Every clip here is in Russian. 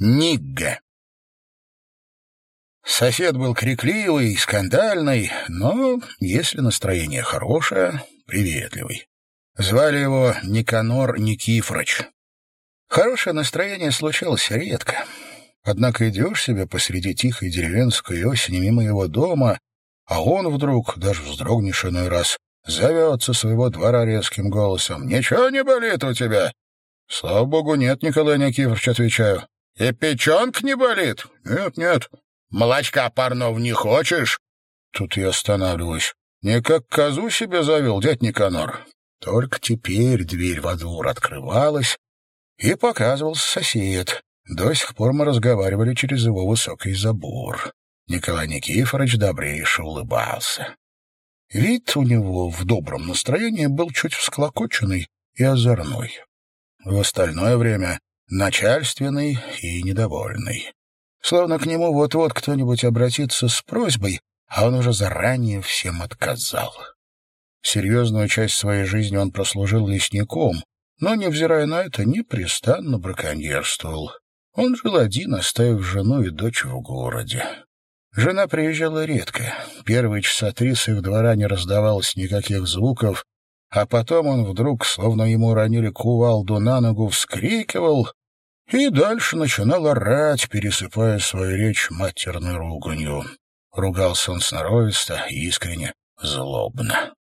Нигга. Сосед был крикливый, скандальный, но, если настроение хорошее, приветливый. Звали его Никанор Никифорович. Хорошее настроение случалось редко. Однако идешь себе посреди тихой деревенской осени мимо его дома, а он вдруг, даже вздрогнешь иной раз, зовет со своего двора резким голосом. «Ничего не болит у тебя?» «Слава богу, нет, Николай Никифорович», — отвечаю. И печенка не болит? Нет, нет. Молочка парного не хочешь? Тут я останавливаюсь. Не как козу себе завел, дядь Никанор. Только теперь дверь во двор открывалась, и показывался сосед. До сих пор мы разговаривали через его высокий забор. Николай Никифорович добрейше улыбался. Вид у него в добром настроении был чуть всклокоченный и озорной. В остальное время начальственный и недовольный. Словно к нему вот-вот кто-нибудь обратится с просьбой, а он уже заранее всем отказал. Серьезную часть своей жизни он прослужил лесником, но, невзирая на это, непрестанно браконьерствовал. Он жил один, оставив жену и дочь в городе. Жена приезжала редко. Первые часа три с их двора не раздавалось никаких звуков, а потом он вдруг, словно ему ранили кувалду на ногу, вскрикивал и дальше начинал орать, пересыпая свою речь матерной руганью. Ругался он сноровисто, искренне, злобно.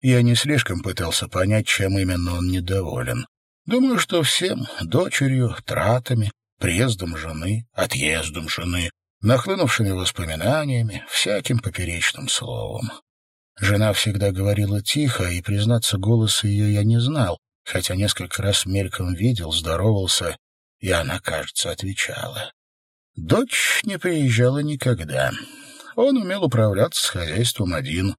Я не слишком пытался понять, чем именно он недоволен. Думаю, что всем — дочерью, тратами, приездом жены, отъездом жены, нахлынувшими воспоминаниями, всяким поперечным словом. Жена всегда говорила тихо, и, признаться, голоса ее я не знал, хотя несколько раз мельком видел, здоровался и она, кажется, отвечала. Дочь не приезжала никогда. Он умел управляться с хозяйством один.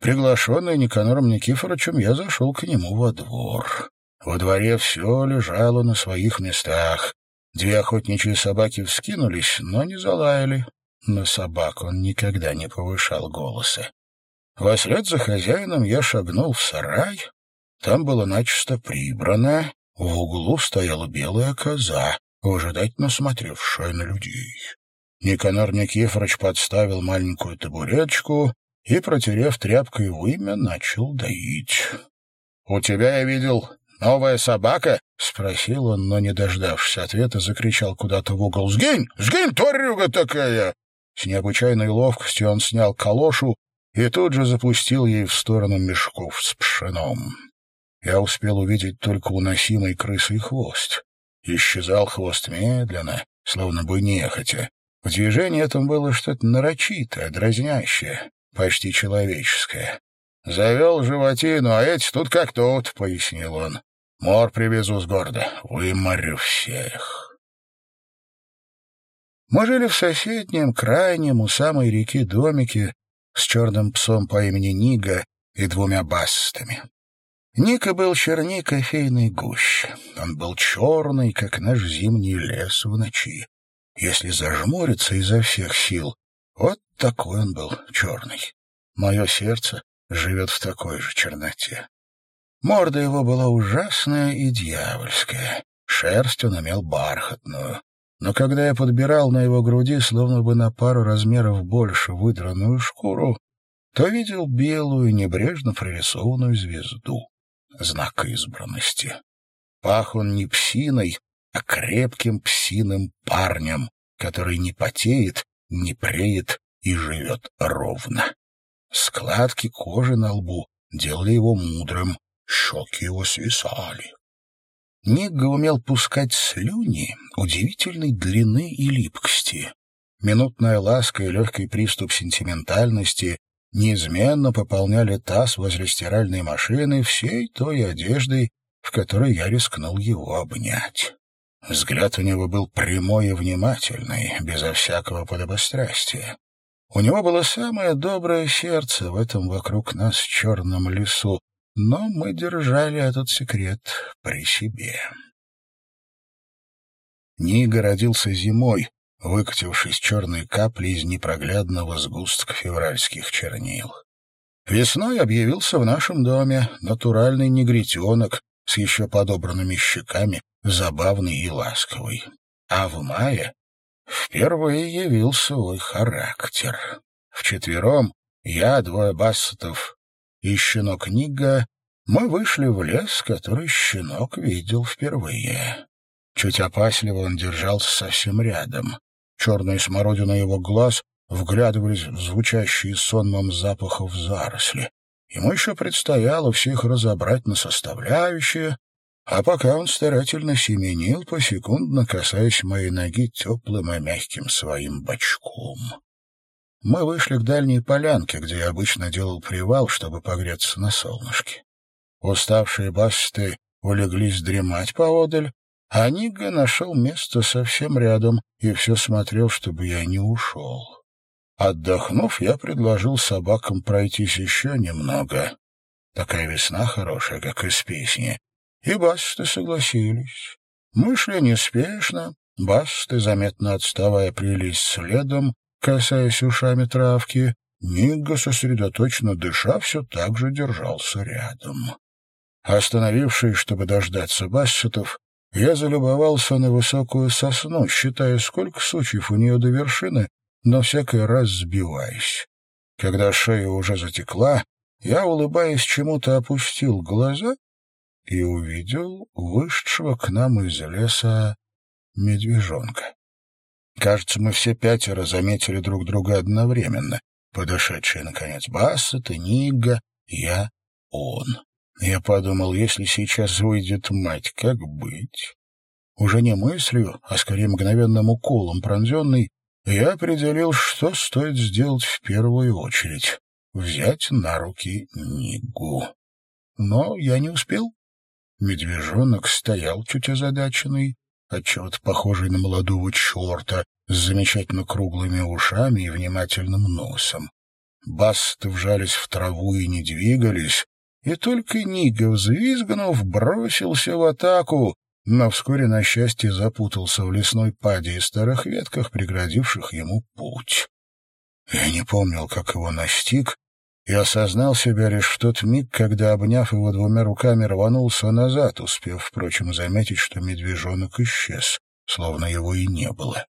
Приглашенный Никанором Никифоровичем, я зашел к нему во двор. Во дворе все лежало на своих местах. Две охотничьи собаки вскинулись, но не залаяли. На собак он никогда не повышал голоса. Вослед за хозяином я шагнул в сарай. Там было начисто прибрано, в углу стояла белая коза, выжидательно смотревшая на людей. Никанор Никифорович подставил маленькую табуреточку и, протерев тряпкой вымя, начал доить. — У тебя, я видел, новая собака? — спросил он, но, не дождавшись ответа, закричал куда-то в угол. — Сгинь! Сгинь, тварюга такая! С необычайной ловкостью он снял калошу и тут же запустил ей в сторону мешков с пшеном я успел увидеть только уносимый крысой хвост. Исчезал хвост медленно, словно бы нехотя. В движении этом было что-то нарочитое, дразнящее, почти человеческое. «Завел животину, а эти тут как тут», — пояснил он. «Мор привезу с города, выморю всех». Мы жили в соседнем, крайнем, у самой реки домике с черным псом по имени Нига и двумя басстами. Ника был черней кофейной гущи. Он был черный, как наш зимний лес в ночи. Если зажмуриться изо всех сил, вот такой он был черный. Мое сердце живет в такой же черноте. Морда его была ужасная и дьявольская. Шерсть он имел бархатную. Но когда я подбирал на его груди, словно бы на пару размеров больше выдранную шкуру, то видел белую, небрежно прорисованную звезду знак избранности. Пах он не псиной, а крепким псиным парнем, который не потеет, не преет и живет ровно. Складки кожи на лбу делали его мудрым, щеки его свисали. Нигга умел пускать слюни удивительной длины и липкости. Минутная ласка и легкий приступ сентиментальности неизменно пополняли таз возле стиральной машины всей той одеждой, в которой я рискнул его обнять. Взгляд у него был прямой и внимательный, безо всякого подобострастия. У него было самое доброе сердце в этом вокруг нас черном лесу, но мы держали этот секрет при себе. Нига родился зимой, выкатившись черной каплей из непроглядного сгустка февральских чернил. Весной объявился в нашем доме натуральный негритенок с еще подобранными щеками, забавный и ласковый. А в мае впервые явил свой характер. Вчетвером я, двое бассетов и щенок Нига мы вышли в лес, который щенок видел впервые. Чуть опасливо он держался совсем рядом. Черные смородина его глаз вглядывались в звучащие сонмом запахов заросли. Ему еще предстояло всех разобрать на составляющие, а пока он старательно семенил, посекундно касаясь моей ноги теплым и мягким своим бочком. Мы вышли к дальней полянке, где я обычно делал привал, чтобы погреться на солнышке. Уставшие басты улеглись дремать поодаль, а Нига нашел место совсем рядом и все смотрел, чтобы я не ушел. Отдохнув, я предложил собакам пройтись еще немного. Такая весна хорошая, как из песни. И басты согласились. Мы шли неспешно, басты, заметно отставая, прились следом, касаясь ушами травки. Нигга, сосредоточенно дыша, все так же держался рядом. Остановившись, чтобы дождаться бассетов, я залюбовался на высокую сосну, считая, сколько сучьев у нее до вершины, но всякий раз сбиваясь. Когда шея уже затекла, я, улыбаясь чему-то, опустил глаза и увидел вышедшего к нам из леса медвежонка. Кажется, мы все пятеро заметили друг друга одновременно. Подошедшие, наконец, Бассет и Нигга, я, он. Я подумал, если сейчас выйдет мать, как быть? Уже не мыслью, а скорее мгновенным уколом пронзенный, я определил, что стоит сделать в первую очередь — взять на руки Нигу. Но я не успел. Медвежонок стоял чуть озадаченный, отчего-то похожий на молодого черта, с замечательно круглыми ушами и внимательным носом. Басты вжались в траву и не двигались, и только Нига, взвизгнув, бросился в атаку, но вскоре, на счастье, запутался в лесной паде и старых ветках, преградивших ему путь. Я не помнил, как его настиг, и осознал себя лишь в тот миг, когда, обняв его двумя руками, рванулся назад, успев, впрочем, заметить, что медвежонок исчез, словно его и не было.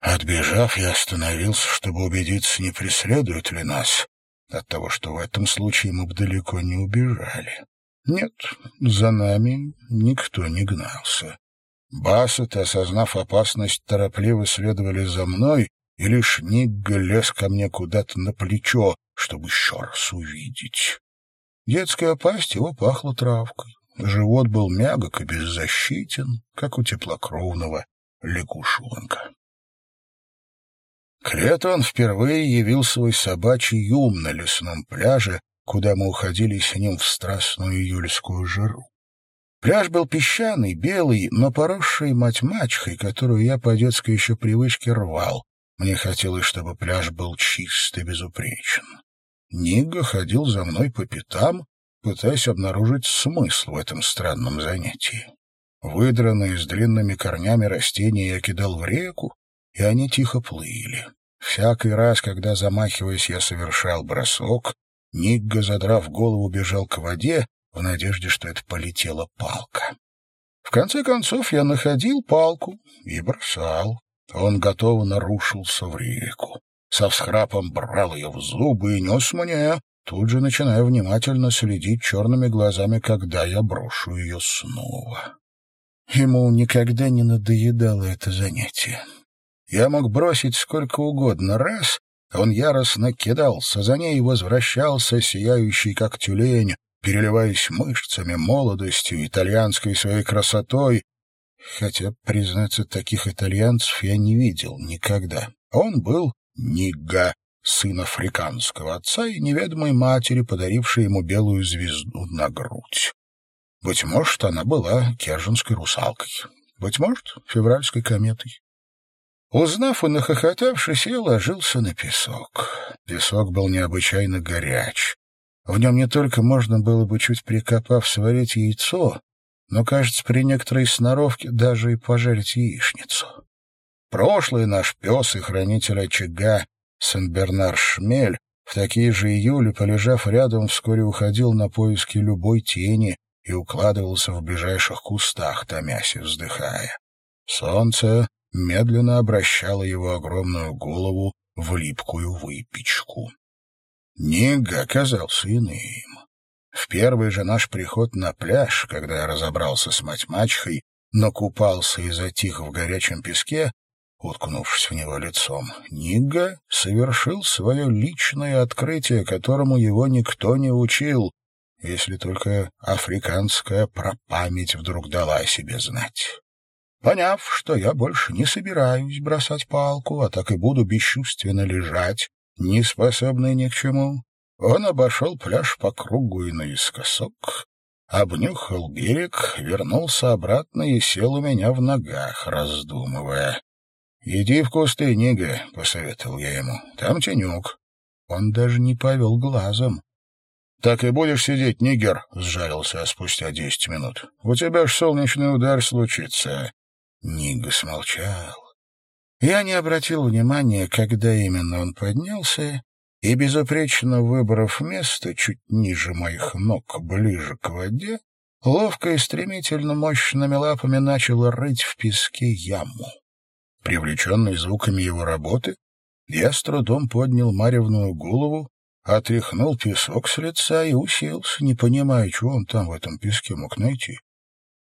Отбежав, я остановился, чтобы убедиться, не преследуют ли нас, от того, что в этом случае мы бы далеко не убежали. Нет, за нами никто не гнался. Бассеты, осознав опасность, торопливо следовали за мной, и лишь Нигга лез ко мне куда-то на плечо, чтобы еще раз увидеть. Детская пасть его пахла травкой. Живот был мягок и беззащитен, как у теплокровного лягушонка. К лету он впервые явил свой собачий юм на лесном пляже, куда мы уходили с ним в страстную июльскую жару. Пляж был песчаный, белый, но поросший мать-мачхой, которую я по детской еще привычке рвал. Мне хотелось, чтобы пляж был чист и безупречен. Нига ходил за мной по пятам, пытаясь обнаружить смысл в этом странном занятии. Выдранные с длинными корнями растения я кидал в реку, и они тихо плыли. Всякий раз, когда, замахиваясь, я совершал бросок, Нигга, задрав голову, бежал к воде в надежде, что это полетела палка. В конце концов я находил палку и бросал. Он готово нарушился в реку. Со всхрапом брал ее в зубы и нес мне, тут же начиная внимательно следить черными глазами, когда я брошу ее снова. Ему никогда не надоедало это занятие. Я мог бросить сколько угодно раз, он яростно кидался за ней и возвращался, сияющий как тюлень, переливаясь мышцами, молодостью, итальянской своей красотой, хотя, признаться, таких итальянцев я не видел никогда. Он был Нигга, сын африканского отца и неведомой матери, подарившей ему белую звезду на грудь. Быть может, она была керженской русалкой, быть может, февральской кометой. Узнав и нахохотавшись, я ложился на песок. Песок был необычайно горяч. В нем не только можно было бы, чуть прикопав, сварить яйцо, но, кажется, при некоторой сноровке даже и пожарить яичницу. Прошлый наш пес и хранитель очага, Сен-Бернар Шмель, в такие же июли, полежав рядом, вскоре уходил на поиски любой тени и укладывался в ближайших кустах, томясь и вздыхая. Солнце медленно обращало его огромную голову в липкую выпечку. Нига оказался иным. В первый же наш приход на пляж, когда я разобрался с мать-мачехой, но купался и затих в горячем песке, уткнувшись в него лицом, Нига совершил свое личное открытие, которому его никто не учил, если только африканская пропамять вдруг дала о себе знать. Поняв, что я больше не собираюсь бросать палку, а так и буду бесчувственно лежать, не способный ни к чему, он обошел пляж по кругу и наискосок, обнюхал берег, вернулся обратно и сел у меня в ногах, раздумывая. «Иди в кусты, Нига», — посоветовал я ему. «Там тенек». Он даже не повел глазом. «Так и будешь сидеть, нигер», — сжалился спустя десять минут. «У тебя ж солнечный удар случится». Нига смолчал. Я не обратил внимания, когда именно он поднялся, и, безупречно выбрав место чуть ниже моих ног, ближе к воде, ловко и стремительно мощными лапами начал рыть в песке яму. Привлеченный звуками его работы, я с трудом поднял Маревную голову, отряхнул песок с лица и уселся, не понимая, чего он там в этом песке мог найти.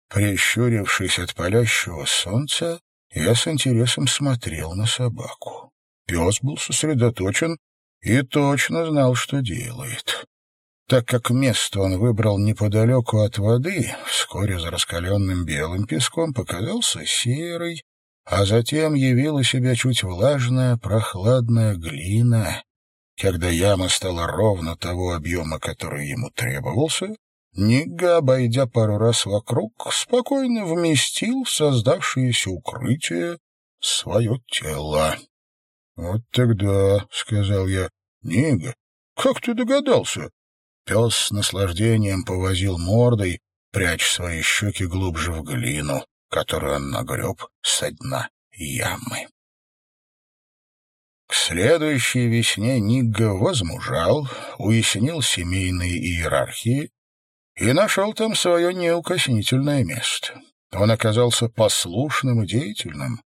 Прищурившись от палящего солнца, я с интересом смотрел на собаку. Пес был сосредоточен и точно знал, что делает. Так как место он выбрал неподалеку от воды, вскоре за раскаленным белым песком показался серый, а затем явила себя чуть влажная, прохладная глина. Когда яма стала ровно того объема, который ему требовался, Нига, обойдя пару раз вокруг, спокойно вместил в создавшееся укрытие свое тело. — Вот тогда, — сказал я, — Нига, как ты догадался? Пес с наслаждением повозил мордой, прячь свои щеки глубже в глину которую он нагреб со дна ямы. К следующей весне Нигга возмужал, уяснил семейные иерархии и нашел там свое неукоснительное место. Он оказался послушным и деятельным.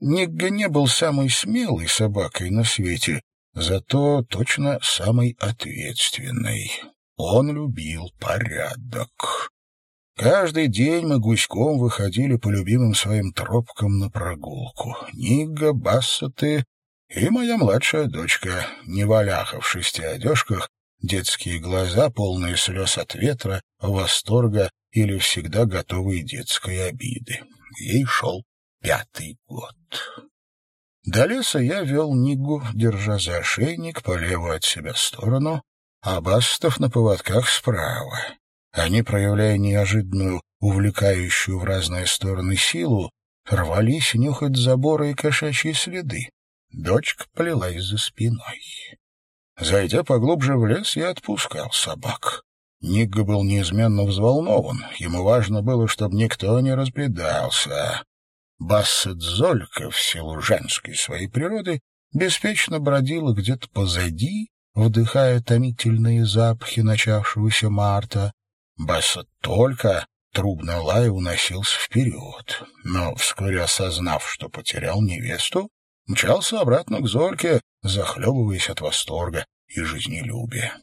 Нигга не был самой смелой собакой на свете, зато точно самой ответственной. Он любил порядок. Каждый день мы гуськом выходили по любимым своим тропкам на прогулку. Нига, Бассеты и моя младшая дочка, Неваляха в шести одежках, детские глаза, полные слез от ветра, восторга или всегда готовые детской обиды. Ей шел пятый год. До леса я вел Нигу, держа за ошейник по левую от себя сторону, а Бастов на поводках справа. Они, проявляя неожиданную, увлекающую в разные стороны силу, рвались нюхать заборы и кошачьи следы. Дочка плелась за спиной. Зайдя поглубже в лес, я отпускал собак. Нигга был неизменно взволнован. Ему важно было, чтобы никто не разбредался. Бассет Золька, в силу женской своей природы, беспечно бродила где-то позади, вдыхая томительные запахи начавшегося марта, Басса только, трубно лая, уносился вперед, но, вскоре осознав, что потерял невесту, мчался обратно к Зольке, захлебываясь от восторга и жизнелюбия.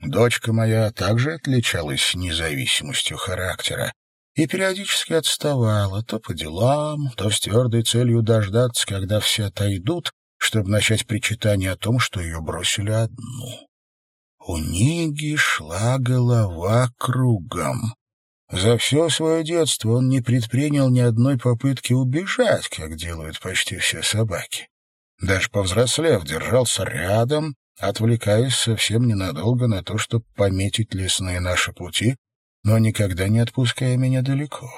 Дочка моя также отличалась независимостью характера и периодически отставала то по делам, то с твердой целью дождаться, когда все отойдут, чтобы начать причитание о том, что ее бросили одну. У Ниги шла голова кругом. За все свое детство он не предпринял ни одной попытки убежать, как делают почти все собаки. Даже повзрослев, держался рядом, отвлекаясь совсем ненадолго на то, чтобы пометить лесные наши пути, но никогда не отпуская меня далеко.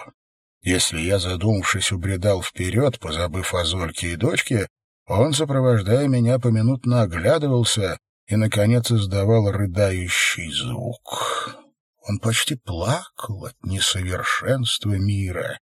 Если я, задумавшись, убредал вперед, позабыв о Зольке и дочке, он, сопровождая меня, поминутно оглядывался и, наконец, издавал рыдающий звук. Он почти плакал от несовершенства мира.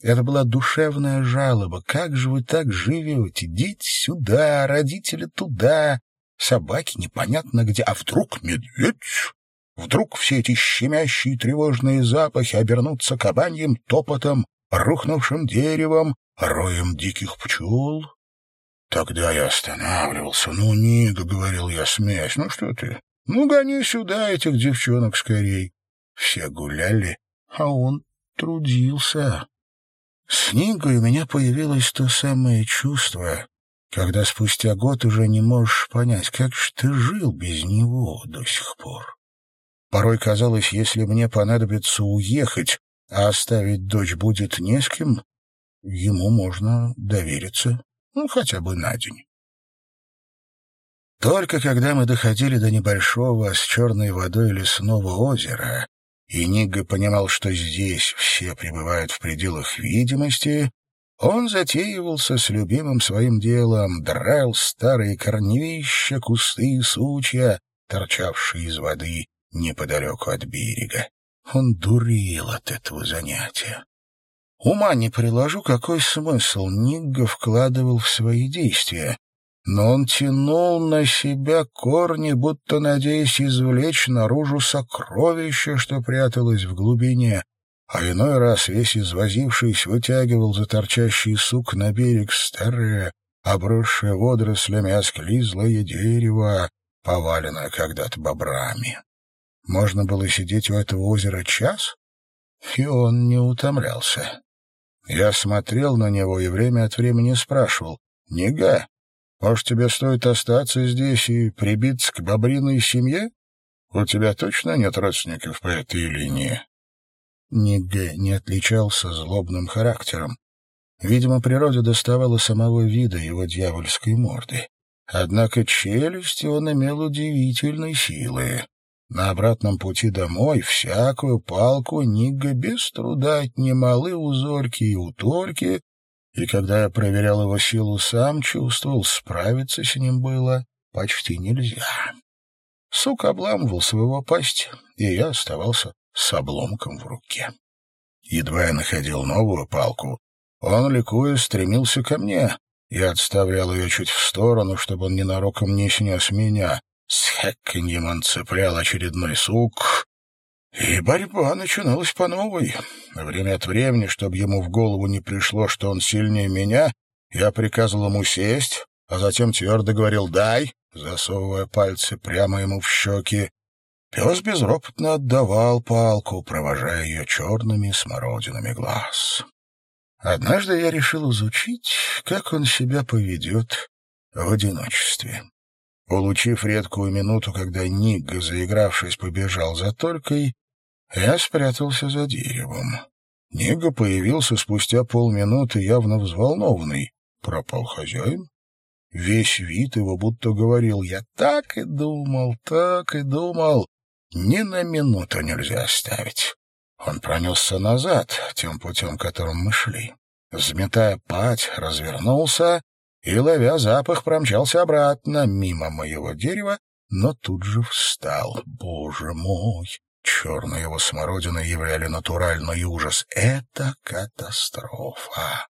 Это была душевная жалоба. Как же вы так живете? Дети сюда, родители туда, собаки непонятно где. А вдруг медведь? Вдруг все эти щемящие тревожные запахи обернутся кабаньим топотом рухнувшим деревом, роем диких пчел. Тогда я останавливался. «Ну, Нига», — говорил я, смеясь, — «ну что ты? Ну, гони сюда этих девчонок скорей». Все гуляли, а он трудился. С Нигой у меня появилось то самое чувство, когда спустя год уже не можешь понять, как же ты жил без него до сих пор. Порой казалось, если мне понадобится уехать, а оставить дочь будет не с кем, ему можно довериться, ну, хотя бы на день. Только когда мы доходили до небольшого с черной водой лесного озера, и Нигга понимал, что здесь все пребывают в пределах видимости, он затеивался с любимым своим делом, драл старые корневища, кусты и сучья, торчавшие из воды неподалеку от берега. Он дурил от этого занятия. Ума не приложу, какой смысл Нигга вкладывал в свои действия, но он тянул на себя корни, будто надеясь извлечь наружу сокровище, что пряталось в глубине, а иной раз, весь извозившись, вытягивал за торчащий сук на берег старое, обросшее водорослями осклизлое дерево, поваленное когда-то бобрами. Можно было сидеть у этого озера час, и он не утомлялся. Я смотрел на него и время от времени спрашивал, «Нега, может, тебе стоит остаться здесь и прибиться к бобриной семье? У тебя точно нет родственников по этой линии?» Нега не отличался злобным характером. Видимо, природа доставала самого вида его дьявольской морды. Однако челюсти он имел удивительной силы. На обратном пути домой всякую палку Нига без труда отнимал и у Зорьки, и у Торки, и когда я проверял его силу сам, чувствовал, справиться с ним было почти нельзя. Сук обламывал своего пасть, и я оставался с обломком в руке. Едва я находил новую палку, он, ликуя, стремился ко мне. Я отставлял ее чуть в сторону, чтобы он ненароком не снес меня. С хэканьем он цеплял очередной сук, и борьба начиналась по новой. Время от времени, чтобы ему в голову не пришло, что он сильнее меня, я приказывал ему сесть, а затем твердо говорил «дай», засовывая пальцы прямо ему в щеки. Пес безропотно отдавал палку, провожая ее черными смородинами глаз. Однажды я решил изучить, как он себя поведет в одиночестве. Улучив редкую минуту, когда Нигга, заигравшись, побежал за Толькой, я спрятался за деревом. Нигга появился спустя полминуты, явно взволнованный. Пропал хозяин. Весь вид его будто говорил, я так и думал, так и думал. Ни на минуту нельзя оставить. Он пронесся назад, тем путем, которым мы шли. Взметая пать, развернулся и, ловя запах, промчался обратно, мимо моего дерева, но тут же встал. Боже мой! Черная его смородина являли натуральный ужас. Это катастрофа!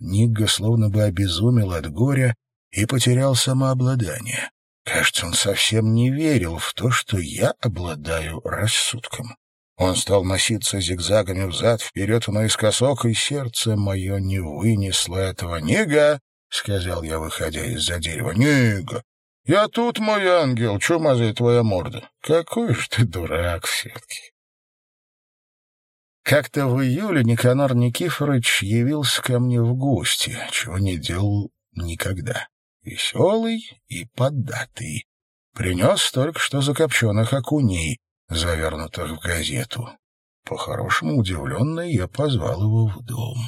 Нигга словно бы обезумел от горя и потерял самообладание. Кажется, он совсем не верил в то, что я обладаю рассудком. Он стал носиться зигзагами взад-вперед наискосок, и сердце мое не вынесло этого. «Нига!» — сказал я, выходя из-за дерева. — Нига, я тут, мой ангел, чумазая твоя морда. Какой же ты дурак все-таки. Как-то в июле Никанор Никифорович явился ко мне в гости, чего не делал никогда. Веселый и поддатый. Принес только что закопченных окуней, завернутых в газету. По-хорошему удивленный, я позвал его в дом.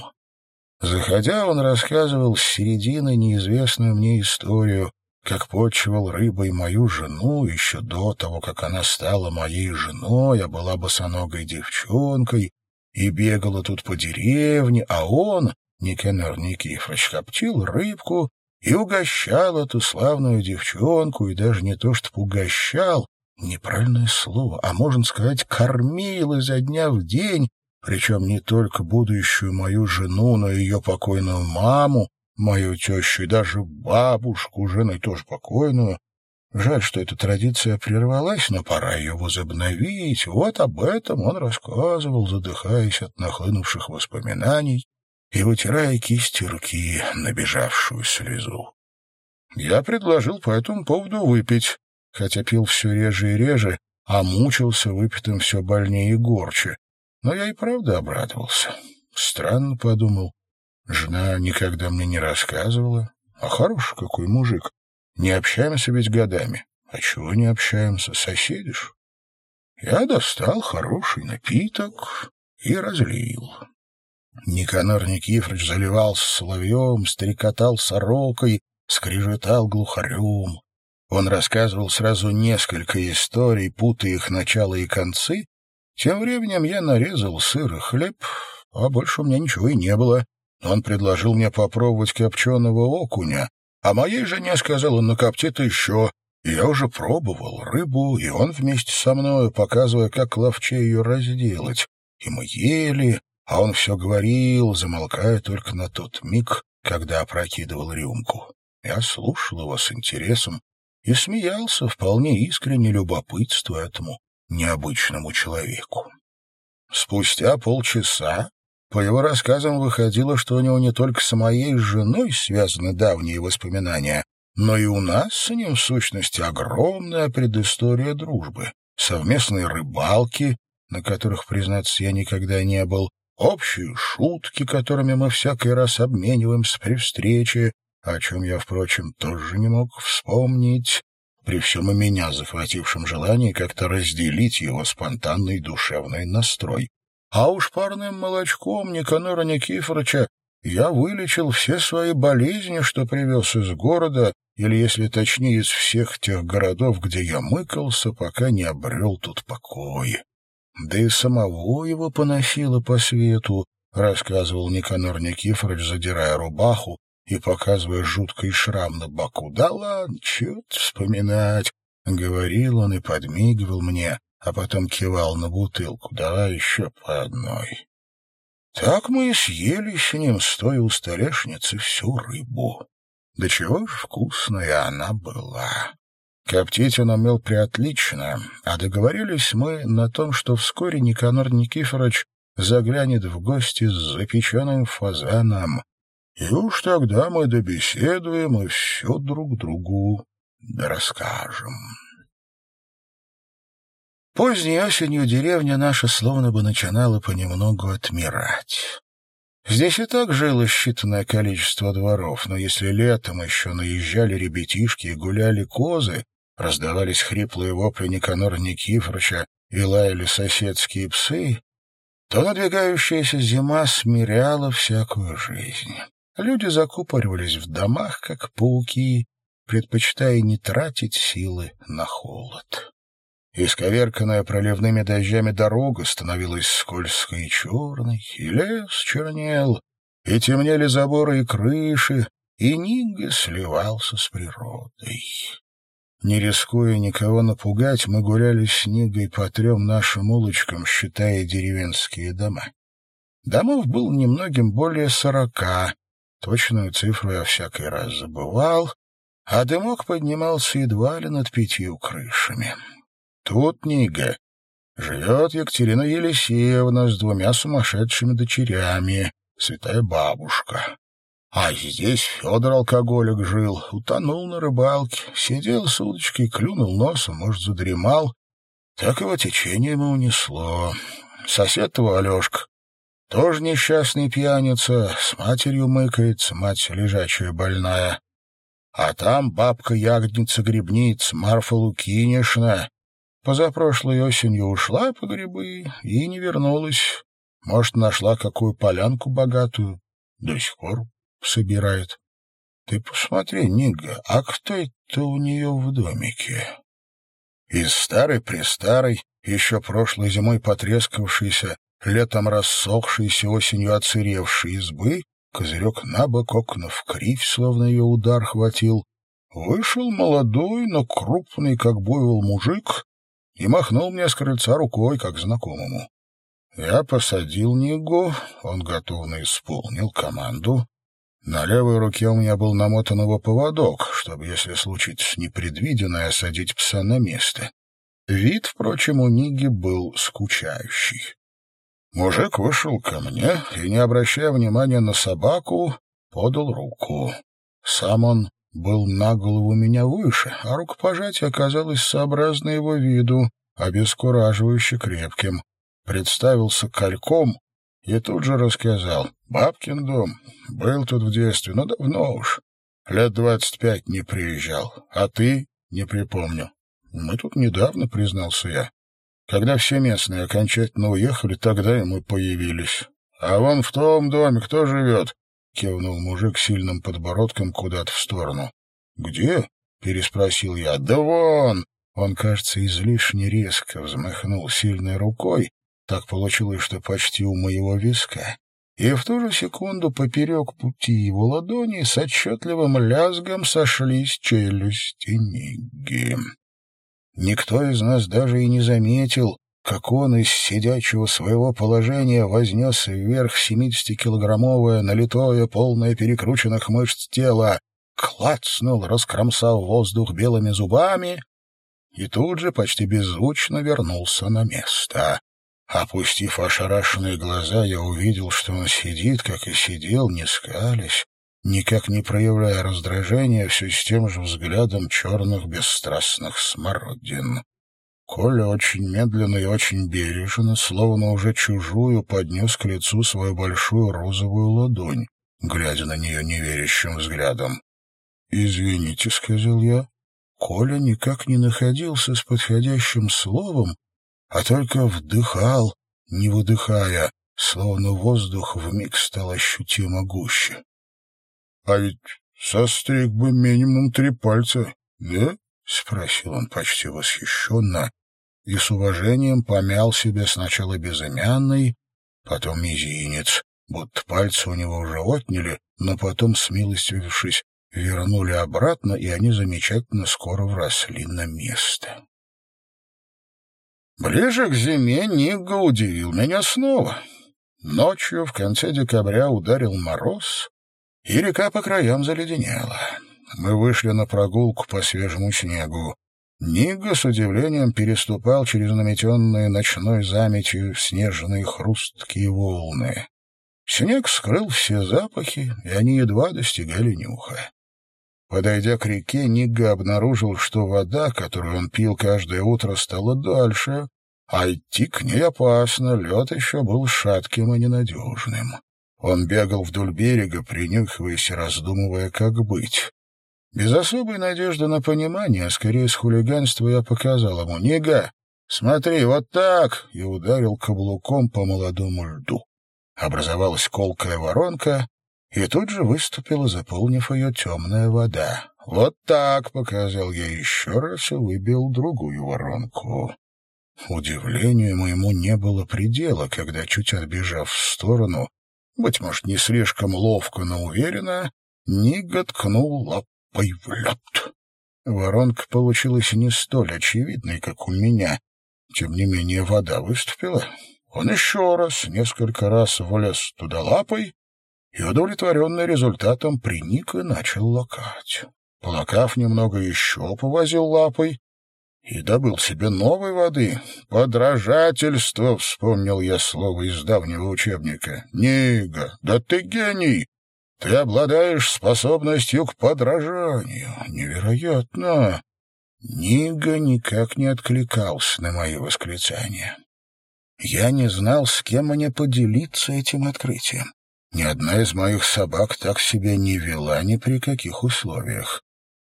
Заходя, он рассказывал с середины неизвестную мне историю, как почивал рыбой мою жену еще до того, как она стала моей женой, а была босоногой девчонкой, и бегала тут по деревне, а он, Никенер Никифорович, коптил рыбку и угощал эту славную девчонку, и даже не то, что угощал, неправильное слово, а, можно сказать, кормил изо дня в день, причем не только будущую мою жену, но и ее покойную маму, мою тещу и даже бабушку, женой тоже покойную. Жаль, что эта традиция прервалась, но пора ее возобновить. Вот об этом он рассказывал, задыхаясь от нахлынувших воспоминаний и вытирая кисти руки набежавшую слезу. Я предложил по этому поводу выпить, хотя пил все реже и реже, а мучился выпитым все больнее и горче. Но я и правда обрадовался. Странно подумал. Жена никогда мне не рассказывала. А хороший какой мужик. Не общаемся ведь годами. А чего не общаемся, соседишь? Я достал хороший напиток и разлил. Никанор Никифорович заливался соловьем, стрекотал сорокой, скрежетал глухарем. Он рассказывал сразу несколько историй, путая их начало и концы. Тем временем я нарезал сыр и хлеб, а больше у меня ничего и не было. Он предложил мне попробовать копченого окуня, а моей жене сказал, он накоптит еще. Я уже пробовал рыбу, и он вместе со мной, показывая, как ловче ее разделать. И мы ели, а он все говорил, замолкая только на тот миг, когда опрокидывал рюмку. Я слушал его с интересом, и смеялся, вполне искренне любопытствуя этому необычному человеку. Спустя полчаса по его рассказам выходило, что у него не только с моей женой связаны давние воспоминания, но и у нас с ним, в сущности, огромная предыстория дружбы, совместные рыбалки, на которых, признаться, я никогда не был, общие шутки, которыми мы всякий раз обмениваемся при встрече, о чем я, впрочем, тоже не мог вспомнить, при всем и меня захватившем желании как-то разделить его спонтанный душевный настрой. А уж парным молочком Никанора Никифоровича я вылечил все свои болезни, что привез из города, или, если точнее, из всех тех городов, где я мыкался, пока не обрел тут покой. Да и самого его поносило по свету, — рассказывал Никанор Никифорович, задирая рубаху и показывая жуткий шрам на боку. «Да ладно, чё вспоминать!» — говорил он и подмигивал мне, а потом кивал на бутылку. «Давай еще по одной». Так мы и съели с ним, стоя у столешницы, всю рыбу. Да чего ж вкусная она была. Коптить он умел приотлично, а договорились мы на том, что вскоре Никанор Никифорович заглянет в гости с запеченным фазаном, и уж тогда мы добеседуем и все друг другу расскажем. Поздней осенью деревня наша словно бы начинала понемногу отмирать. Здесь и так жило считанное количество дворов, но если летом еще наезжали ребятишки и гуляли козы, раздавались хриплые вопли Никанора Никифоровича и лаяли соседские псы, то надвигающаяся зима смиряла всякую жизнь. Люди закупоривались в домах, как пауки, предпочитая не тратить силы на холод. Исковерканная проливными дождями дорога становилась скользкой и черной, и лес чернел, и темнели заборы и крыши, и Нига сливался с природой. Не рискуя никого напугать, мы гуляли с Нигой по трем нашим улочкам, считая деревенские дома. Домов было немногим более сорока, Точную цифру я всякий раз забывал, а дымок поднимался едва ли над пятью крышами. Тут Нига. Живет Екатерина Елисеевна с двумя сумасшедшими дочерями, святая бабушка. А здесь Федор алкоголик жил, утонул на рыбалке, сидел с удочкой, клюнул носом, может, задремал. Так его течение ему унесло. Сосед его Алешка тоже несчастный пьяница, с матерью мыкается, мать лежачая больная. А там бабка-ягодница-грибница Марфа Лукинишна. Позапрошлой осенью ушла по грибы и не вернулась. Может, нашла какую полянку богатую. До сих пор собирает. Ты посмотри, Нига, а кто это у нее в домике? Из старой-престарой, еще прошлой зимой потрескавшейся, летом рассохшейся, осенью оцеревшей избы, козырек на бок, окна в кривь, словно ее удар хватил, вышел молодой, но крупный, как буйвол мужик, и махнул мне с крыльца рукой, как знакомому. Я посадил Нигу, он готовно исполнил команду. На левой руке у меня был намотан его поводок, чтобы, если случится непредвиденное, осадить пса на место. Вид, впрочем, у Ниги был скучающий. Мужик вышел ко мне и, не обращая внимания на собаку, подал руку. Сам он был на голову меня выше, а рукопожатие оказалось сообразно его виду, обескураживающе крепким. Представился кольком и тут же рассказал. «Бабкин дом. Был тут в детстве, но давно уж. Лет двадцать пять не приезжал. А ты? Не припомню. Мы тут недавно, признался я. Когда все местные окончательно уехали, тогда и мы появились. А вон в том доме кто живет? Кивнул мужик сильным подбородком куда-то в сторону. Где? Переспросил я. Да вон! Он, кажется, излишне резко взмахнул сильной рукой. Так получилось, что почти у моего виска. И в ту же секунду поперек пути его ладони с отчетливым лязгом сошлись челюсти Нигги. Никто из нас даже и не заметил, как он из сидячего своего положения вознес вверх семидесятикилограммовое, налитое, полное перекрученных мышц тело, клацнул, раскромсал воздух белыми зубами и тут же почти беззвучно вернулся на место. Опустив ошарашенные глаза, я увидел, что он сидит, как и сидел, не скалясь, никак не проявляя раздражения, все с тем же взглядом черных бесстрастных смородин. Коля очень медленно и очень бережно, словно уже чужую, поднес к лицу свою большую розовую ладонь, глядя на нее неверящим взглядом. «Извините», — сказал я. Коля никак не находился с подходящим словом, а только вдыхал, не выдыхая, словно воздух вмиг стал ощутимо гуще. — А ведь состриг бы минимум три пальца, да? — спросил он почти восхищенно и с уважением помял себе сначала безымянный, потом мизинец, будто пальцы у него уже отняли, но потом, смилостивившись, вернули обратно, и они замечательно скоро вросли на место. Ближе к зиме Нигга удивил меня снова. Ночью в конце декабря ударил мороз, и река по краям заледенела. Мы вышли на прогулку по свежему снегу. Нига с удивлением переступал через наметенные ночной заметью снежные хрусткие волны. Снег скрыл все запахи, и они едва достигали нюха. Подойдя к реке, Нига обнаружил, что вода, которую он пил каждое утро, стала дальше, а идти к ней опасно, лед еще был шатким и ненадежным. Он бегал вдоль берега, принюхиваясь и раздумывая, как быть. Без особой надежды на понимание, а скорее с хулиганства, я показал ему «Нига, смотри, вот так!» и ударил каблуком по молодому льду. Образовалась колкая воронка, и тут же выступила, заполнив ее темная вода. «Вот так!» — показал я еще раз и выбил другую воронку. Удивлению моему не было предела, когда, чуть отбежав в сторону, быть может, не слишком ловко, но уверенно, Нига ткнул лапой лед. Воронка получилась не столь очевидной, как у меня. Тем не менее, вода выступила. Он еще раз, несколько раз влез туда лапой и, удовлетворенный результатом, приник и начал лакать. Полакав немного, еще повозил лапой и добыл себе новой воды. «Подражательство», — вспомнил я слово из давнего учебника. «Нига, да ты гений! Ты обладаешь способностью к подражанию. Невероятно!» Нига никак не откликался на мои восклицания. Я не знал, с кем мне поделиться этим открытием. Ни одна из моих собак так себя не вела ни при каких условиях.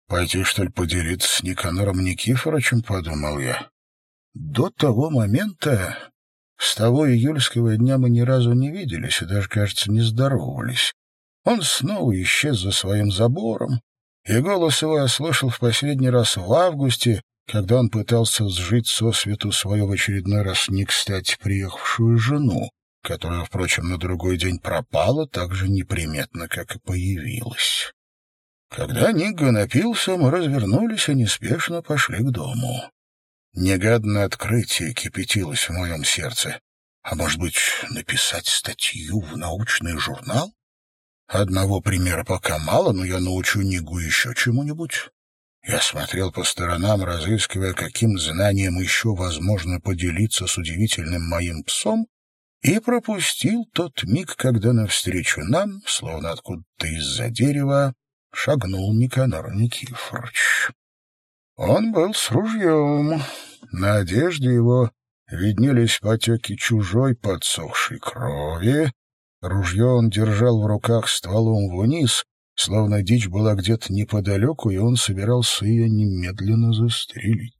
Пойти, что ли, поделиться с Никанором Никифоровичем, подумал я. До того момента, с того июльского дня мы ни разу не виделись и даже, кажется, не здоровались. Он снова исчез за своим забором, и голос его я слышал в последний раз в августе, когда он пытался сжить сосвету свою в очередной раз не кстати приехавшую жену которая, впрочем, на другой день пропала так же неприметно, как и появилась. Когда Нига напился, мы развернулись и неспешно пошли к дому. Негадное открытие кипятилось в моем сердце. А может быть, написать статью в научный журнал? Одного примера пока мало, но я научу Нигу еще чему-нибудь. Я смотрел по сторонам, разыскивая, каким знанием еще возможно поделиться с удивительным моим псом, и пропустил тот миг, когда навстречу нам, словно откуда-то из-за дерева, шагнул Никанор Никифорович. Он был с ружьем. На одежде его виднелись потеки чужой подсохшей крови. Ружье он держал в руках стволом вниз, словно дичь была где-то неподалеку, и он собирался ее немедленно застрелить.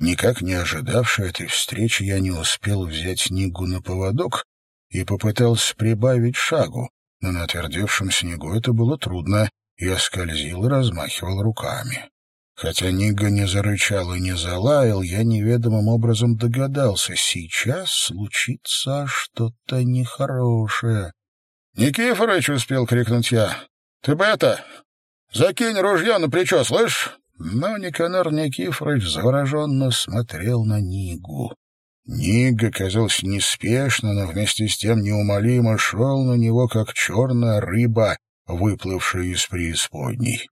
Никак не ожидавший этой встречи, я не успел взять Нигу на поводок и попытался прибавить шагу, но на отвердевшем снегу это было трудно, я скользил и размахивал руками. Хотя Нига не зарычал и не залаял, я неведомым образом догадался, сейчас случится что-то нехорошее. — Никифорыч, — успел крикнуть я, — ты бы это... Закинь ружье на плечо, слышь? Но Никанор Никифорович завороженно смотрел на Нигу. Нига, казалось, неспешно, но вместе с тем неумолимо шел на него, как черная рыба, выплывшая из преисподней.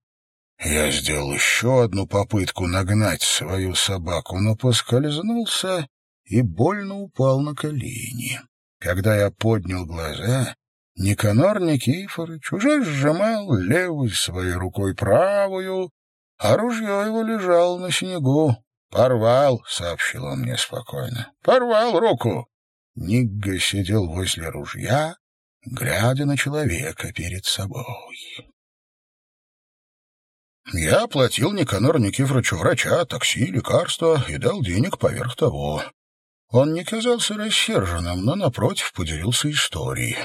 Я сделал еще одну попытку нагнать свою собаку, но поскользнулся и больно упал на колени. Когда я поднял глаза, Никанор Никифорович уже сжимал левой своей рукой правую, а ружье его лежало на снегу. «Порвал», — сообщил он мне спокойно. «Порвал руку». Нигга сидел возле ружья, глядя на человека перед собой. Я оплатил Никанору Никифоровичу врача, такси, лекарства и дал денег поверх того. Он не казался рассерженным, но, напротив, поделился историей.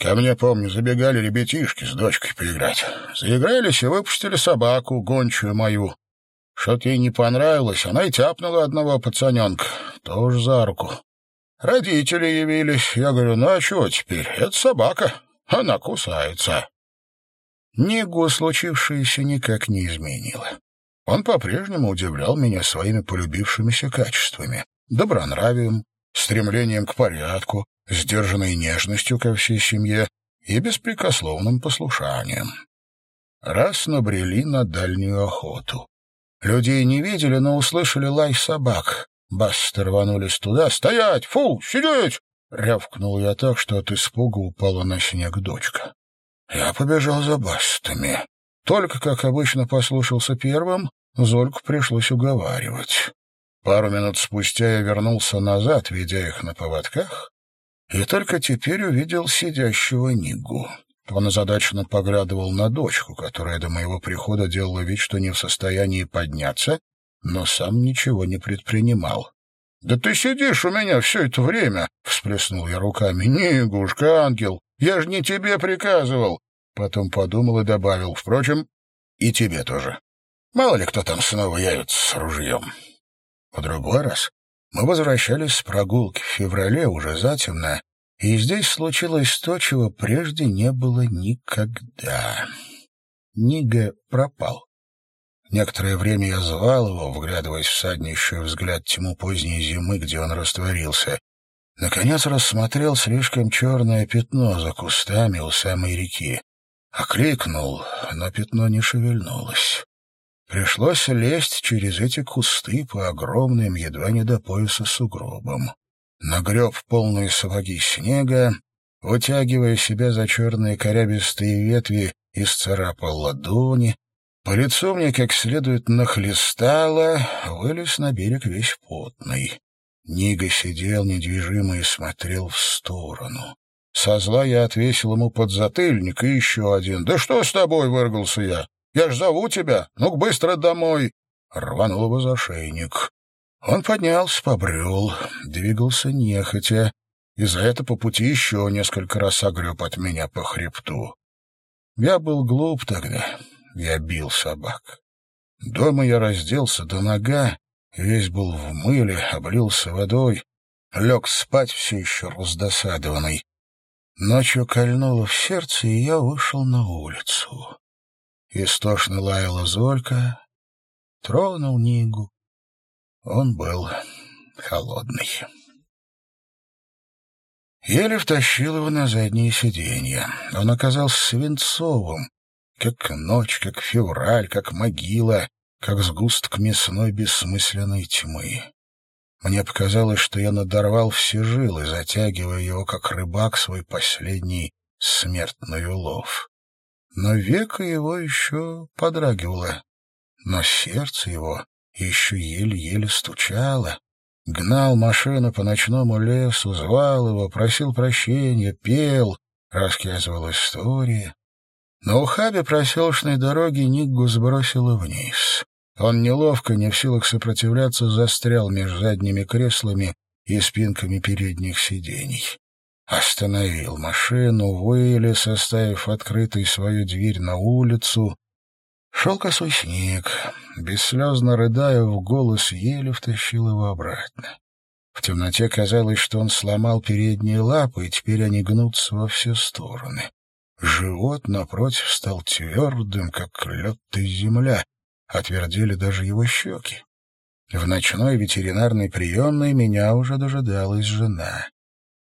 Ко мне, помню, забегали ребятишки с дочкой поиграть. Заигрались и выпустили собаку, гончую мою. Что-то ей не понравилось, она и тяпнула одного пацаненка, тоже за руку. Родители явились. Я говорю, ну а что теперь? Это собака. Она кусается. Нигу случившееся никак не изменило. Он по-прежнему удивлял меня своими полюбившимися качествами, добронравием, стремлением к порядку, сдержанной нежностью ко всей семье и беспрекословным послушанием. Раз набрели на дальнюю охоту. Людей не видели, но услышали лай собак. Басты рванулись туда. «Стоять! Фу! Сидеть!» Рявкнул я так, что от испуга упала на снег дочка. Я побежал за бастами. Только, как обычно, послушался первым, Зольку пришлось уговаривать. Пару минут спустя я вернулся назад, ведя их на поводках, и только теперь увидел сидящего Нигу. Он озадаченно поглядывал на дочку, которая до моего прихода делала вид, что не в состоянии подняться, но сам ничего не предпринимал. — Да ты сидишь у меня все это время! — всплеснул я руками. — Нигушка, ангел, я же не тебе приказывал! Потом подумал и добавил. — Впрочем, и тебе тоже. Мало ли кто там снова явится с ружьем. В другой раз мы возвращались с прогулки в феврале, уже затемно, и здесь случилось то, чего прежде не было никогда. Нига пропал. Некоторое время я звал его, вглядываясь в саднищую взгляд тьму поздней зимы, где он растворился. Наконец рассмотрел слишком черное пятно за кустами у самой реки. Окликнул, но пятно не шевельнулось. Пришлось лезть через эти кусты по огромным, едва не до пояса сугробам. Нагреб полные сапоги снега, вытягивая себя за черные корябистые ветви, исцарапал ладони, по лицу мне как следует нахлестало, вылез на берег весь потный. Нига сидел недвижимо и смотрел в сторону. Со зла я отвесил ему подзатыльник и еще один. «Да что с тобой?» — выргался я. Я ж зову тебя. Ну-ка быстро домой. Рванул его за шейник. Он поднялся, побрел, двигался нехотя, и за это по пути еще несколько раз огреб от меня по хребту. Я был глуп тогда, я бил собак. Дома я разделся до нога, весь был в мыле, облился водой, лег спать все еще раздосадованный. Ночью кольнуло в сердце, и я вышел на улицу. Истошно лаяла Золька, тронул Нигу. Он был холодный. Еле втащил его на заднее сиденье. Он оказался свинцовым, как ночь, как февраль, как могила, как сгусток мясной бессмысленной тьмы. Мне показалось, что я надорвал все жилы, затягивая его, как рыбак, свой последний смертный улов. Но века его еще подрагивало, но сердце его еще еле-еле стучало. Гнал машину по ночному лесу, звал его, просил прощения, пел, рассказывал истории. На ухабе проселочной дороги Ниггу сбросило вниз. Он неловко, не в силах сопротивляться, застрял между задними креслами и спинками передних сидений. Остановил машину, вылез, оставив открытой свою дверь на улицу. Шел косой снег. Бесслезно рыдая в голос, еле втащил его обратно. В темноте казалось, что он сломал передние лапы, и теперь они гнутся во все стороны. Живот, напротив, стал твердым, как лед и земля отвердели даже его щеки. В ночной ветеринарной приемной меня уже дожидалась жена.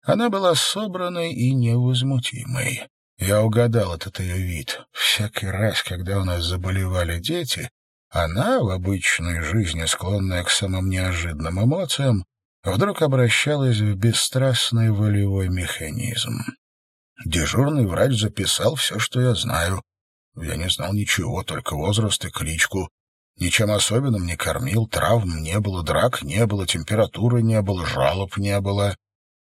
Она была собранной и невозмутимой. Я угадал этот ее вид. Всякий раз, когда у нас заболевали дети, она, в обычной жизни склонная к самым неожиданным эмоциям, вдруг обращалась в бесстрастный волевой механизм. Дежурный врач записал все, что я знаю. Я не знал ничего, только возраст и кличку. Ничем особенным не кормил, травм не было, драк не было, температуры не было, жалоб не было.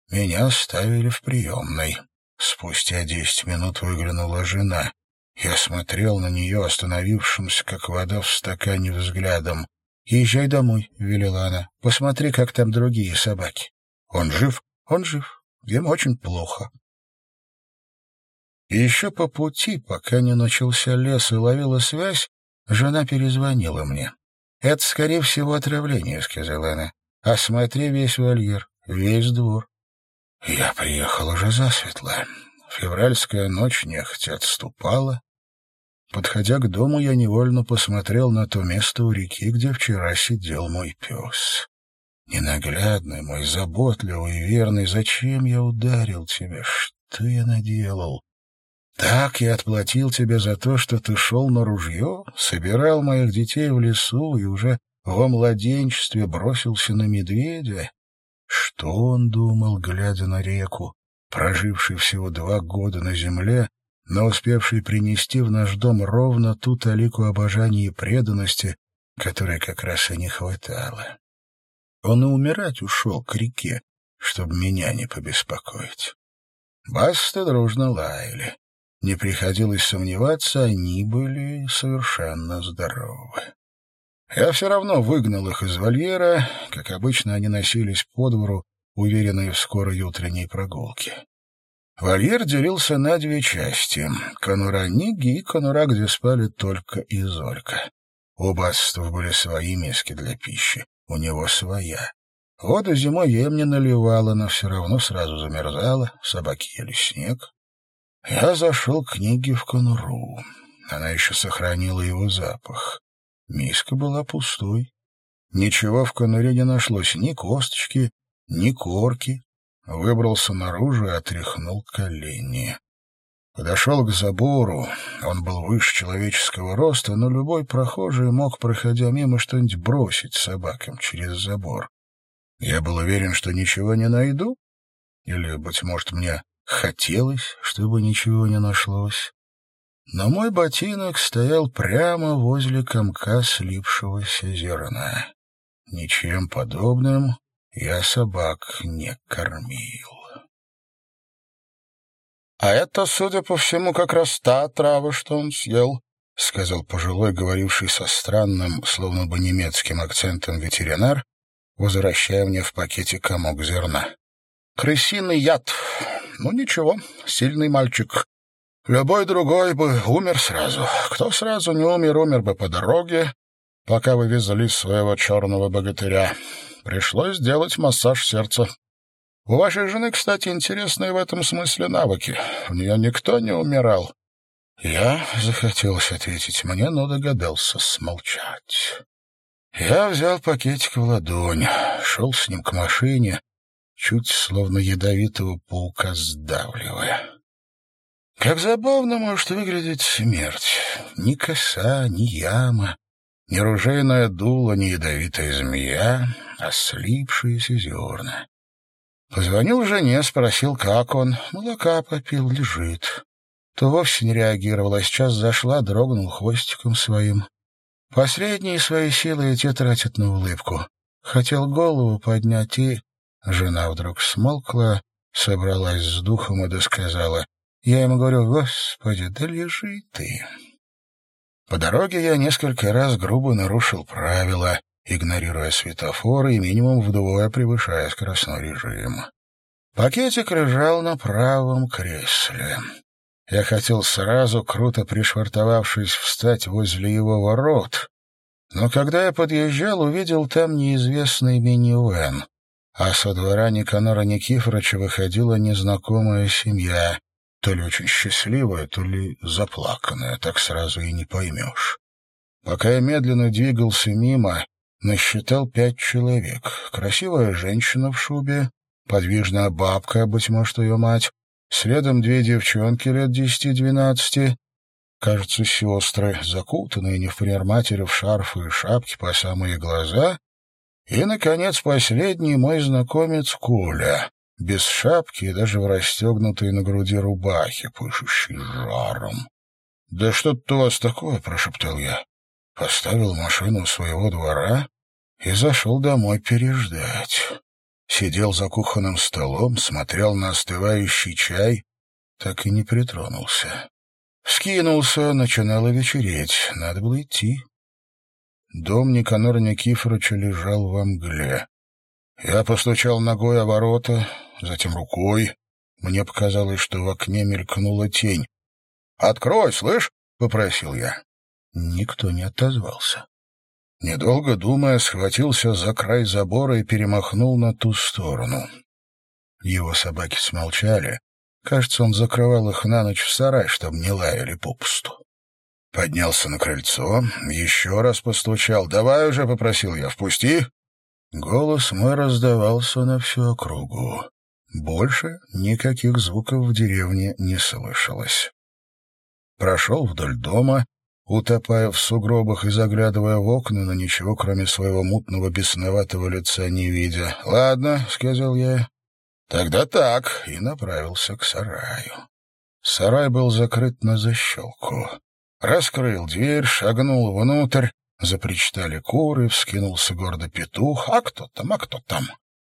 Меня оставили в приемной. Спустя десять минут выглянула жена. Я смотрел на нее, остановившимся, как вода в стакане, взглядом. «Езжай домой», — велела она. «Посмотри, как там другие собаки». «Он жив?» «Он жив. Ему очень плохо». И еще по пути, пока не начался лес и ловила связь, Жена перезвонила мне. «Это, скорее всего, отравление», — сказала она. «Осмотри весь вольер, весь двор». Я приехал уже засветло. Февральская ночь нехотя отступала. Подходя к дому, я невольно посмотрел на то место у реки, где вчера сидел мой пес. Ненаглядный, мой заботливый и верный, зачем я ударил тебя? Что я наделал? Так я отплатил тебе за то, что ты шел на ружье, собирал моих детей в лесу и уже во младенчестве бросился на медведя. Что он думал, глядя на реку, проживший всего два года на земле, но успевший принести в наш дом ровно ту талику обожания и преданности, которой как раз и не хватало. Он и умирать ушел к реке, чтобы меня не побеспокоить. Басты дружно лаяли. Не приходилось сомневаться, они были совершенно здоровы. Я все равно выгнал их из вольера, как обычно они носились по двору, уверенные в скорой утренней прогулке. Вольер делился на две части — конура Ниги и конура, где спали только и Золька. У бастов были свои миски для пищи, у него своя. Воду зимой я им не наливала, но все равно сразу замерзала, собаки ели снег. Я зашел к книге в конуру. Она еще сохранила его запах. Миска была пустой. Ничего в конуре не нашлось, ни косточки, ни корки. Выбрался наружу и отряхнул колени. Подошел к забору. Он был выше человеческого роста, но любой прохожий мог, проходя мимо, что-нибудь бросить собакам через забор. Я был уверен, что ничего не найду. Или, быть может, мне Хотелось, чтобы ничего не нашлось. Но мой ботинок стоял прямо возле комка слипшегося зерна. Ничем подобным я собак не кормил. — А это, судя по всему, как раз та трава, что он съел, — сказал пожилой, говоривший со странным, словно бы немецким акцентом ветеринар, возвращая мне в пакете комок зерна. — Крысиный яд. Ну, ничего, сильный мальчик. Любой другой бы умер сразу. Кто сразу не умер, умер бы по дороге, пока вы везли своего черного богатыря. Пришлось сделать массаж сердца. У вашей жены, кстати, интересные в этом смысле навыки. У нее никто не умирал. Я захотелось ответить мне, но догадался смолчать. Я взял пакетик в ладонь, шел с ним к машине, чуть словно ядовитого паука сдавливая. Как забавно может выглядеть смерть. Ни коса, ни яма, ни ружейное дуло, ни ядовитая змея, а слипшиеся зерна. Позвонил жене, спросил, как он. Молока попил, лежит. То вовсе не реагировала, сейчас зашла, дрогнул хвостиком своим. Последние свои силы эти тратят на улыбку. Хотел голову поднять и... Жена вдруг смолкла, собралась с духом и досказала. Я ему говорю, «Господи, да лежи ты». По дороге я несколько раз грубо нарушил правила, игнорируя светофоры и минимум вдвое превышая скоростной режим. Пакетик лежал на правом кресле. Я хотел сразу, круто пришвартовавшись, встать возле его ворот, но когда я подъезжал, увидел там неизвестный минивэн, а со двора Никанора Никифоровича выходила незнакомая семья, то ли очень счастливая, то ли заплаканная, так сразу и не поймешь. Пока я медленно двигался мимо, насчитал пять человек. Красивая женщина в шубе, подвижная бабка, быть может, ее мать, следом две девчонки лет десяти-двенадцати, кажется, сестры, закутанные не в пример матери в шарфы и шапки по самые глаза, и, наконец, последний мой знакомец Коля, без шапки и даже в расстегнутой на груди рубахе, пышущей жаром. «Да что-то у вас такое?» — прошептал я. Поставил машину у своего двора и зашел домой переждать. Сидел за кухонным столом, смотрел на остывающий чай, так и не притронулся. Скинулся, начинало вечереть, надо было идти. Дом Никанора Никифоровича лежал во мгле. Я постучал ногой о ворота, затем рукой. Мне показалось, что в окне мелькнула тень. «Открой, слышь?» — попросил я. Никто не отозвался. Недолго думая, схватился за край забора и перемахнул на ту сторону. Его собаки смолчали. Кажется, он закрывал их на ночь в сарай, чтобы не лаяли попусту. Поднялся на крыльцо, еще раз постучал. «Давай уже», — попросил я, — «впусти». Голос мой раздавался на всю округу. Больше никаких звуков в деревне не слышалось. Прошел вдоль дома, утопая в сугробах и заглядывая в окна, но ничего, кроме своего мутного бесноватого лица, не видя. «Ладно», — сказал я, — «тогда так», и направился к сараю. Сарай был закрыт на защелку. Раскрыл дверь, шагнул внутрь, запричитали куры, вскинулся гордо петух. «А кто там, а кто там?»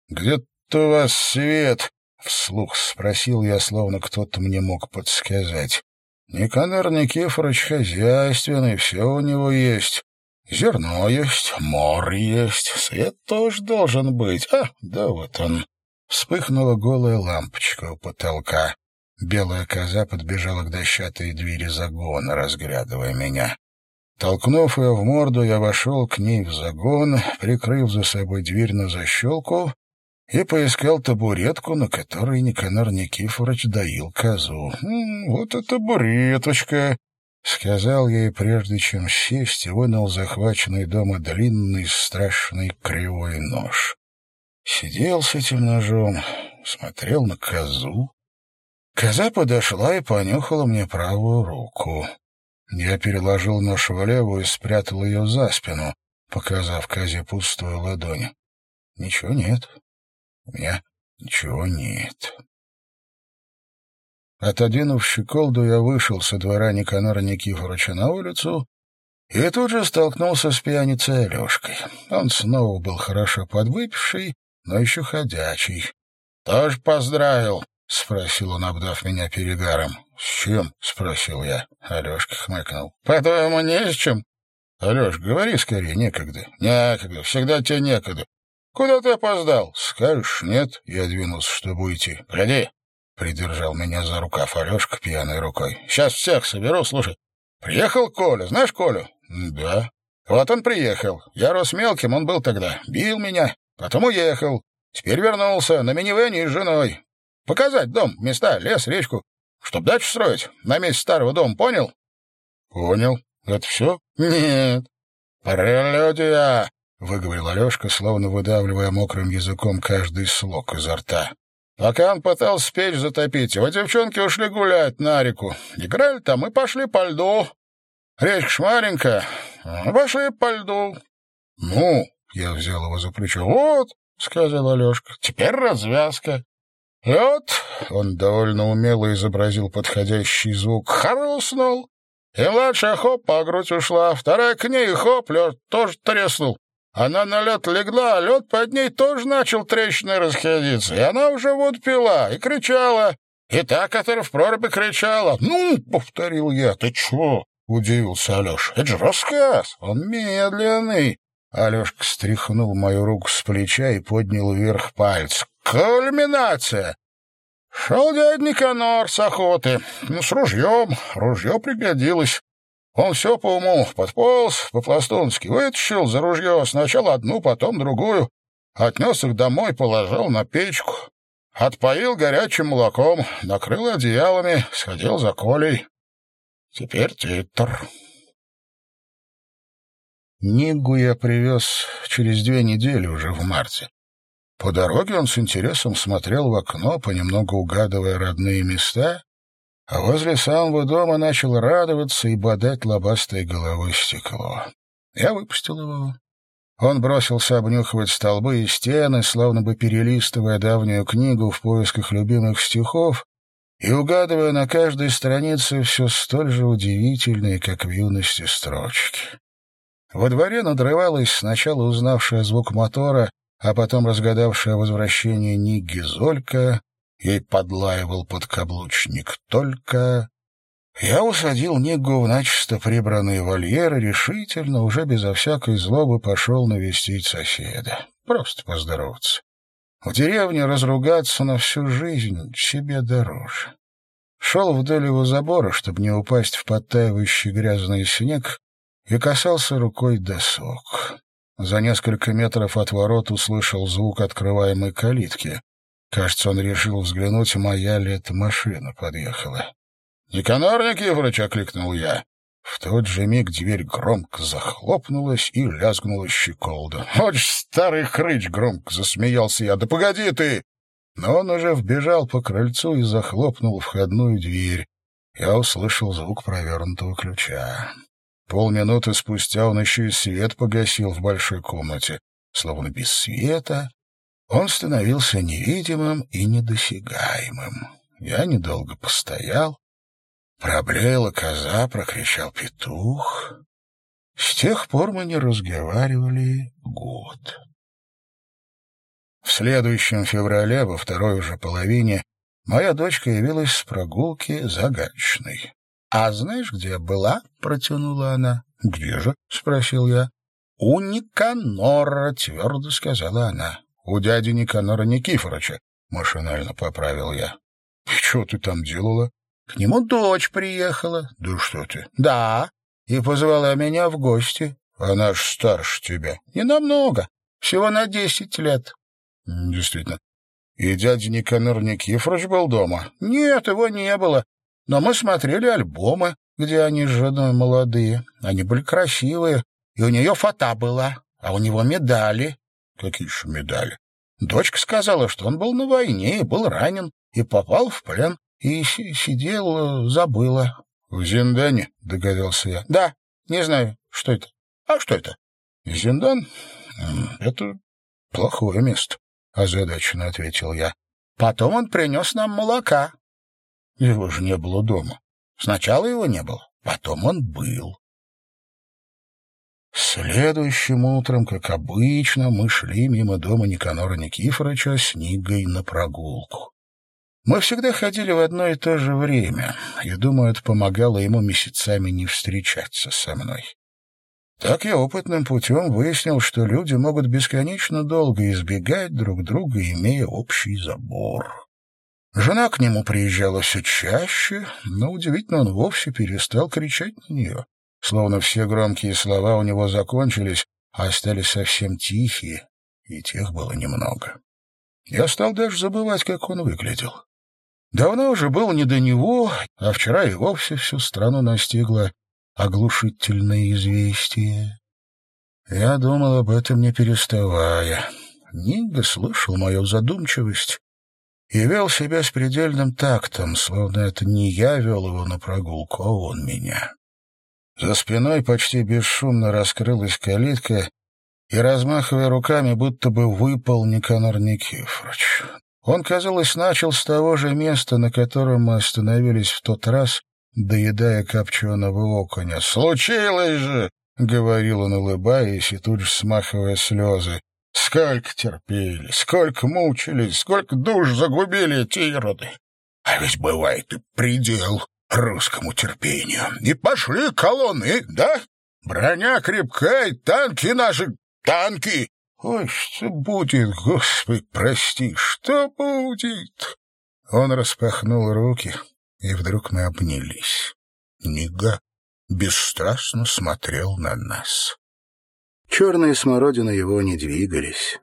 «Где «Тут у вас свет?» — вслух спросил я, словно кто-то мне мог подсказать. «Никанор Никифорович хозяйственный, все у него есть. Зерно есть, мор есть, свет тоже должен быть. А, да вот он». Вспыхнула голая лампочка у потолка. Белая коза подбежала к дощатой двери загона, разглядывая меня. Толкнув ее в морду, я вошел к ней в загон, прикрыв за собой дверь на защелку и поискал табуретку, на которой Никанор Никифорович доил козу. «Вот это табуреточка!» — сказал я, и прежде чем сесть, вынул захваченный дома длинный страшный кривой нож. Сидел с этим ножом, смотрел на козу. Коза подошла и понюхала мне правую руку. Я переложил нож в левую и спрятал ее за спину, показав козе пустую ладонь. Ничего нет. У меня ничего нет. Отодвинув щеколду, я вышел со двора Никанора Никифоровича на улицу и тут же столкнулся с пьяницей Алешкой. Он снова был хорошо подвыпивший, но еще ходячий. — Тоже поздравил? — спросил он, обдав меня перегаром. — С чем? — спросил я. Алешка хмыкнул. — По-твоему, не с чем? — Алеш, говори скорее, некогда. — Некогда, всегда тебе некогда. «Куда ты опоздал?» «Скажешь, нет?» Я двинулся, чтобы уйти. «Гляди!» — придержал меня за рукав Алешка пьяной рукой. «Сейчас всех соберу, слушай. Приехал Коля, знаешь Колю?» «Да». «Вот он приехал. Я рос мелким, он был тогда. Бил меня, потом уехал. Теперь вернулся на минивэне с женой. Показать дом, места, лес, речку. Чтоб дачу строить на месте старого дома, понял?» «Понял. Это все?» «Нет. Прелюдия. — выговорил Алешка, словно выдавливая мокрым языком каждый слог изо рта. Пока он пытался печь затопить, его девчонки ушли гулять на реку. Играли там и пошли по льду. Речка ж маленькая, пошли по льду. — Ну, — я взял его за плечо, — вот, — сказал Алешка, — теперь развязка. Лед, — он довольно умело изобразил подходящий звук, — хрустнул. И младшая хоп, по грудь ушла, вторая к ней, хоп, лед тоже треснул. Она на лед легла, а лед под ней тоже начал трещиной расходиться. И она уже вот пила и кричала. И та, которая в проруби кричала. «Ну!» — повторил я. «Ты чего?» — удивился Алеша. «Это же рассказ! Он медленный!» Алешка стряхнул мою руку с плеча и поднял вверх палец. «Кульминация!» Шел дядь Никанор с охоты. Ну, с ружьем. Ружье пригодилось. Он все по уму подполз, по-пластунски вытащил за ружье сначала одну, потом другую, отнес их домой, положил на печку, отпоил горячим молоком, накрыл одеялами, сходил за Колей. Теперь Твиттер. Нигу я привез через две недели уже в марте. По дороге он с интересом смотрел в окно, понемногу угадывая родные места, а возле самого дома начал радоваться и бодать лобастой головой стекло. Я выпустил его. Он бросился обнюхивать столбы и стены, словно бы перелистывая давнюю книгу в поисках любимых стихов и угадывая на каждой странице все столь же удивительные, как в юности, строчки. Во дворе надрывалась сначала узнавшая звук мотора, а потом разгадавшая возвращение Нигги Золька, Ей подлаивал подкаблучник. Только... Я усадил Нигу в начисто прибранные вольеры, решительно, уже безо всякой злобы пошел навестить соседа. Просто поздороваться. В деревне разругаться на всю жизнь себе дороже. Шел вдоль его забора, чтобы не упасть в подтаивающий грязный снег, и касался рукой досок. За несколько метров от ворот услышал звук открываемой калитки. Кажется, он решил взглянуть, моя ли эта машина подъехала. «Никанор Никифорович!» — окликнул я. В тот же миг дверь громко захлопнулась и лязгнула щеколда. «Очень старый хрыч!» — громко засмеялся я. «Да погоди ты!» Но он уже вбежал по крыльцу и захлопнул входную дверь. Я услышал звук провернутого ключа. Полминуты спустя он еще и свет погасил в большой комнате. Словно без света он становился невидимым и недосягаемым. Я недолго постоял. Проблеяла коза, прокричал петух. С тех пор мы не разговаривали год. В следующем феврале, во второй уже половине, моя дочка явилась с прогулки загадочной. — А знаешь, где была? — протянула она. — Где же? — спросил я. — У Никанора, — твердо сказала она. У дяди Никанора Никифоровича, — машинально поправил я. — что ты там делала? — К нему дочь приехала. — Да что ты? — Да, и позвала меня в гости. — Она ж старше тебя. — Не намного, всего на десять лет. — Действительно. И дядя Никанор Никифорович был дома? — Нет, его не было. Но мы смотрели альбомы, где они с женой молодые. Они были красивые, и у нее фата была, а у него медали. Какие же медали? Дочка сказала, что он был на войне и был ранен, и попал в плен, и сидел, забыла. — В Зиндане, — догадался я. — Да, не знаю, что это. А что это? — Зиндан — это плохое место, — озадаченно ответил я. Потом он принес нам молока. Его же не было дома. Сначала его не было, потом он был. Следующим утром, как обычно, мы шли мимо дома Никанора Никифоровича с Нигой на прогулку. Мы всегда ходили в одно и то же время, и, думаю, это помогало ему месяцами не встречаться со мной. Так я опытным путем выяснил, что люди могут бесконечно долго избегать друг друга, имея общий забор. Жена к нему приезжала все чаще, но, удивительно, он вовсе перестал кричать на нее словно все громкие слова у него закончились, а остались совсем тихие, и тех было немного. Я стал даже забывать, как он выглядел. Давно уже был не до него, а вчера и вовсе всю страну настигло оглушительное известие. Я думал об этом не переставая. Нига слышал мою задумчивость и вел себя с предельным тактом, словно это не я вел его на прогулку, а он меня. За спиной почти бесшумно раскрылась калитка, и, размахивая руками, будто бы выпал Никанор Никифорович. Он, казалось, начал с того же места, на котором мы остановились в тот раз, доедая копченого окуня. «Случилось же!» — говорил он, улыбаясь и тут же смахивая слезы. «Сколько терпели, сколько мучились, сколько душ загубили эти ироды! А ведь бывает и предел русскому терпению. И пошли колонны, да? Броня крепкая, танки наши, танки! Ой, что будет, Господи, прости, что будет?» Он распахнул руки, и вдруг мы обнялись. Нига бесстрастно смотрел на нас. Черные смородины его не двигались.